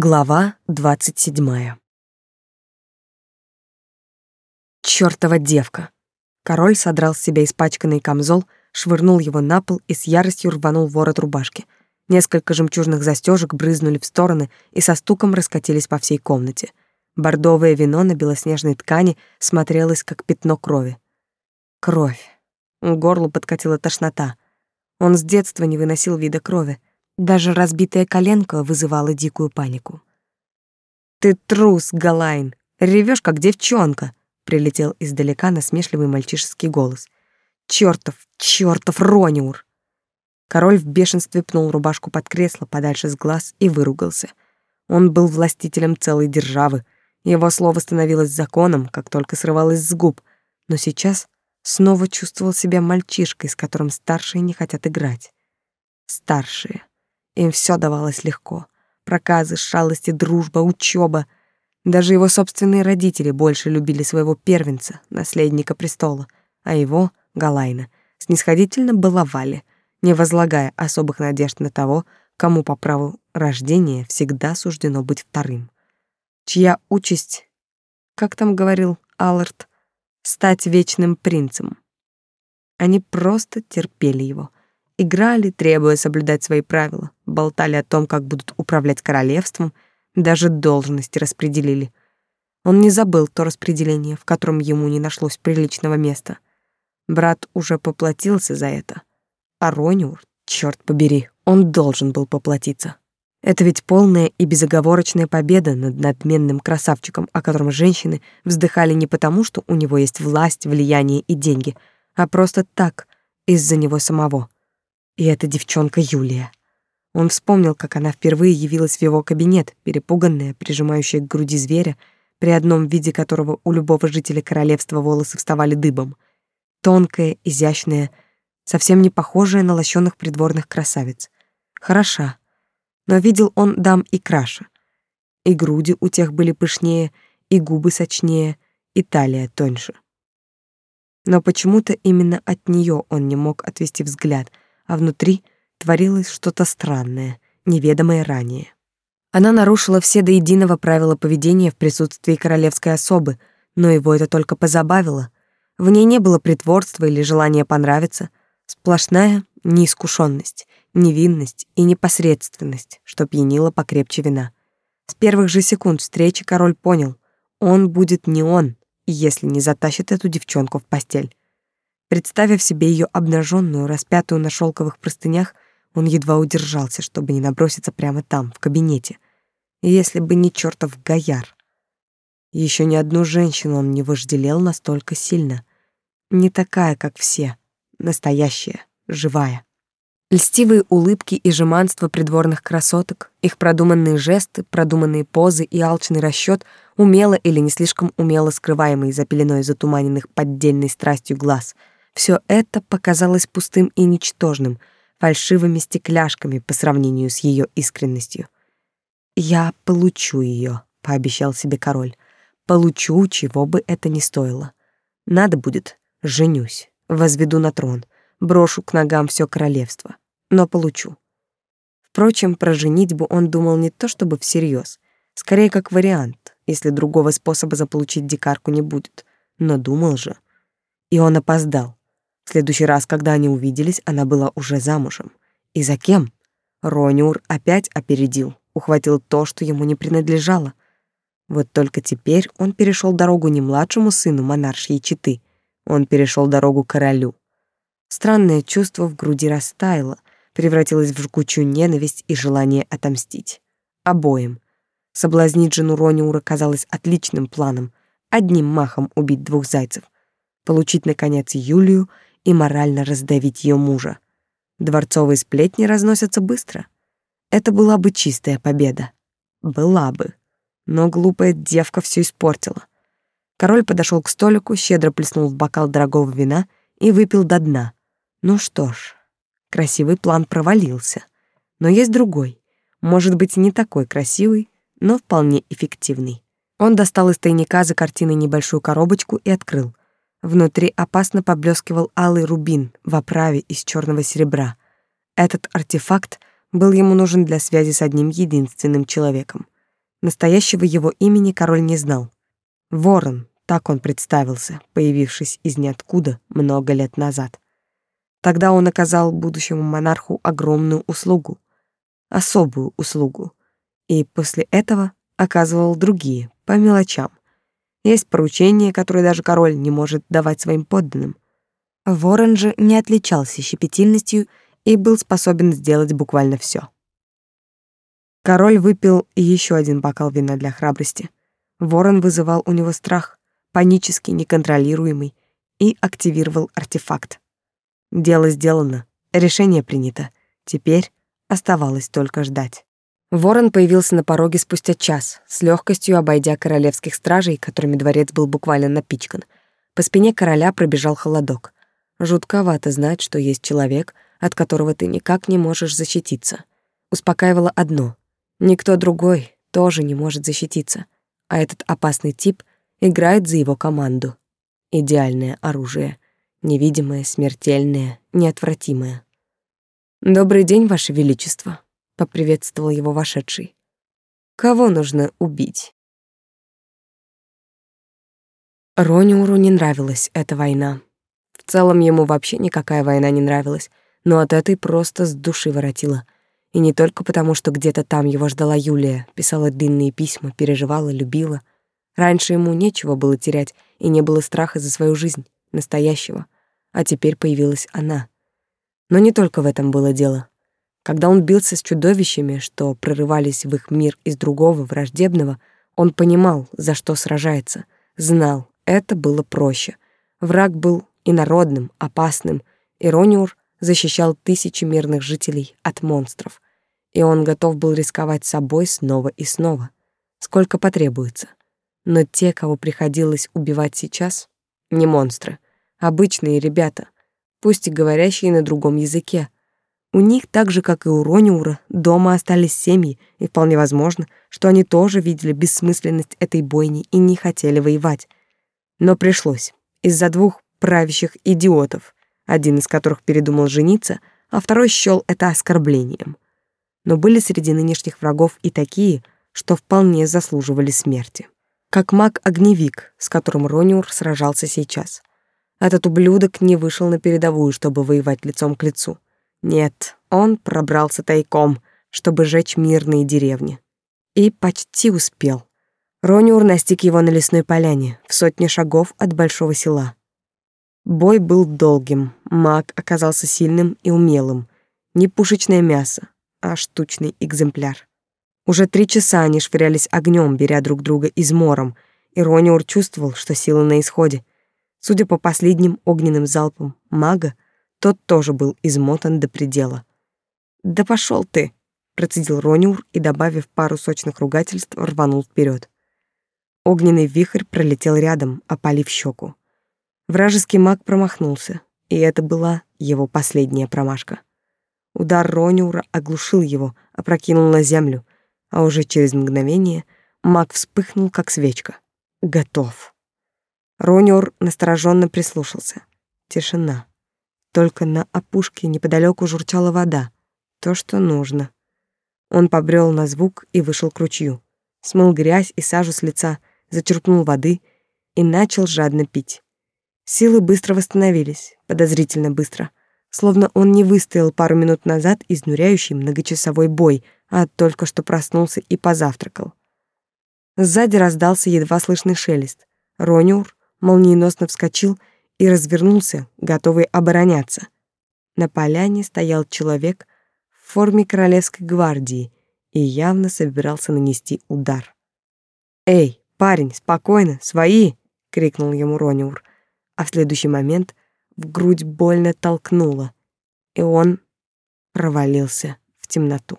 Глава двадцать седьмая. Чёртова девка. Король содрал с себя испачканный камзол, швырнул его на пол и с яростью рванул ворот рубашки. Несколько жемчужных застежек брызнули в стороны и со стуком раскатились по всей комнате. Бордовое вино на белоснежной ткани смотрелось, как пятно крови. Кровь. К горлу подкатила тошнота. Он с детства не выносил вида крови. Даже разбитая коленка вызывала дикую панику. «Ты трус, Галайн! Ревешь, как девчонка!» Прилетел издалека насмешливый мальчишеский голос. «Чёртов, чёртов Рониур!» Король в бешенстве пнул рубашку под кресло подальше с глаз и выругался. Он был властителем целой державы. Его слово становилось законом, как только срывалось с губ. Но сейчас снова чувствовал себя мальчишкой, с которым старшие не хотят играть. Старшие. Им все давалось легко. Проказы, шалости, дружба, учеба. Даже его собственные родители больше любили своего первенца, наследника престола, а его, Галайна, снисходительно баловали, не возлагая особых надежд на того, кому по праву рождения всегда суждено быть вторым. Чья участь, как там говорил Аллард, стать вечным принцем. Они просто терпели его — Играли, требуя соблюдать свои правила, болтали о том, как будут управлять королевством, даже должности распределили. Он не забыл то распределение, в котором ему не нашлось приличного места. Брат уже поплатился за это. А Рониур, черт побери, он должен был поплатиться. Это ведь полная и безоговорочная победа над надменным красавчиком, о котором женщины вздыхали не потому, что у него есть власть, влияние и деньги, а просто так, из-за него самого. И эта девчонка Юлия. Он вспомнил, как она впервые явилась в его кабинет, перепуганная, прижимающая к груди зверя, при одном виде которого у любого жителя королевства волосы вставали дыбом. Тонкая, изящная, совсем не похожая на лощёных придворных красавиц. Хороша. Но видел он дам и краше. И груди у тех были пышнее, и губы сочнее, и талия тоньше. Но почему-то именно от неё он не мог отвести взгляд — а внутри творилось что-то странное, неведомое ранее. Она нарушила все до единого правила поведения в присутствии королевской особы, но его это только позабавило. В ней не было притворства или желания понравиться, сплошная неискушенность, невинность и непосредственность, что пьянило покрепче вина. С первых же секунд встречи король понял, он будет не он, если не затащит эту девчонку в постель. Представив себе ее обнаженную, распятую на шелковых простынях, он едва удержался, чтобы не наброситься прямо там, в кабинете. Если бы не чертов Гояр. Еще ни одну женщину он не вожделел настолько сильно. Не такая, как все. Настоящая, живая. Льстивые улыбки и жеманство придворных красоток, их продуманные жесты, продуманные позы и алчный расчет, умело или не слишком умело скрываемые за пеленой затуманенных поддельной страстью глаз — все это показалось пустым и ничтожным, фальшивыми стекляшками по сравнению с ее искренностью. «Я получу ее», — пообещал себе король. «Получу, чего бы это ни стоило. Надо будет, женюсь, возведу на трон, брошу к ногам все королевство, но получу». Впрочем, про женитьбу он думал не то чтобы всерьез, скорее как вариант, если другого способа заполучить дикарку не будет. Но думал же. И он опоздал. В следующий раз, когда они увиделись, она была уже замужем. И за кем? Рониур опять опередил, ухватил то, что ему не принадлежало. Вот только теперь он перешел дорогу не младшему сыну монаршьей четы, он перешел дорогу королю. Странное чувство в груди растаяло, превратилось в жгучую ненависть и желание отомстить. Обоим. Соблазнить жену Рониура казалось отличным планом, одним махом убить двух зайцев. Получить, наконец, Юлию — и морально раздавить ее мужа. Дворцовые сплетни разносятся быстро. Это была бы чистая победа. Была бы. Но глупая девка все испортила. Король подошел к столику, щедро плеснул в бокал дорогого вина и выпил до дна. Ну что ж, красивый план провалился. Но есть другой. Может быть, не такой красивый, но вполне эффективный. Он достал из тайника за картиной небольшую коробочку и открыл. Внутри опасно поблескивал алый рубин в оправе из черного серебра. Этот артефакт был ему нужен для связи с одним единственным человеком. Настоящего его имени король не знал. Ворон, так он представился, появившись из ниоткуда много лет назад. Тогда он оказал будущему монарху огромную услугу, особую услугу, и после этого оказывал другие, по мелочам. Есть поручения, которые даже король не может давать своим подданным. Ворон же не отличался щепетильностью и был способен сделать буквально все. Король выпил еще один бокал вина для храбрости. Ворон вызывал у него страх, панический, неконтролируемый, и активировал артефакт. Дело сделано, решение принято. Теперь оставалось только ждать. Ворон появился на пороге спустя час, с легкостью обойдя королевских стражей, которыми дворец был буквально напичкан. По спине короля пробежал холодок. Жутковато знать, что есть человек, от которого ты никак не можешь защититься. Успокаивало одно — никто другой тоже не может защититься, а этот опасный тип играет за его команду. Идеальное оружие, невидимое, смертельное, неотвратимое. «Добрый день, Ваше Величество», поприветствовал его вошедший. Кого нужно убить? Рониуру не нравилась эта война. В целом ему вообще никакая война не нравилась, но от этой просто с души воротила. И не только потому, что где-то там его ждала Юлия, писала длинные письма, переживала, любила. Раньше ему нечего было терять, и не было страха за свою жизнь, настоящего. А теперь появилась она. Но не только в этом было дело. Когда он бился с чудовищами, что прорывались в их мир из другого, враждебного, он понимал, за что сражается, знал, это было проще. Враг был инородным, опасным, и Рониур защищал тысячи мирных жителей от монстров, и он готов был рисковать собой снова и снова, сколько потребуется. Но те, кого приходилось убивать сейчас, не монстры, обычные ребята, пусть и говорящие на другом языке, у них, так же, как и у Рониура, дома остались семьи, и вполне возможно, что они тоже видели бессмысленность этой бойни и не хотели воевать. Но пришлось. Из-за двух правящих идиотов, один из которых передумал жениться, а второй счёл это оскорблением. Но были среди нынешних врагов и такие, что вполне заслуживали смерти. Как маг-огневик, с которым Рониур сражался сейчас. Этот ублюдок не вышел на передовую, чтобы воевать лицом к лицу. Нет, он пробрался тайком, чтобы жечь мирные деревни. И почти успел. Рониур настиг его на лесной поляне, в сотне шагов от большого села. Бой был долгим, маг оказался сильным и умелым. Не пушечное мясо, а штучный экземпляр. Уже три часа они швырялись огнем, беря друг друга измором, и Рониур чувствовал, что сила на исходе. Судя по последним огненным залпам мага, тот тоже был измотан до предела. «Да пошел ты!» — процедил Рониур и, добавив пару сочных ругательств, рванул вперед. Огненный вихрь пролетел рядом, опалив щеку. Вражеский маг промахнулся, и это была его последняя промашка. Удар Рониура оглушил его, опрокинул на землю, а уже через мгновение маг вспыхнул, как свечка. Готов. Рониур настороженно прислушался. Тишина. Только на опушке неподалеку журчала вода. То, что нужно. Он побрел на звук и вышел к ручью. Смыл грязь и сажу с лица, зачерпнул воды и начал жадно пить. Силы быстро восстановились, подозрительно быстро. Словно он не выстоял пару минут назад изнуряющий многочасовой бой, а только что проснулся и позавтракал. Сзади раздался едва слышный шелест. Рониур молниеносно вскочил и развернулся, готовый обороняться. На поляне стоял человек в форме королевской гвардии и явно собирался нанести удар. «Эй, парень, спокойно, свои!» — крикнул ему Рониур, а в следующий момент в грудь больно толкнуло, и он провалился в темноту.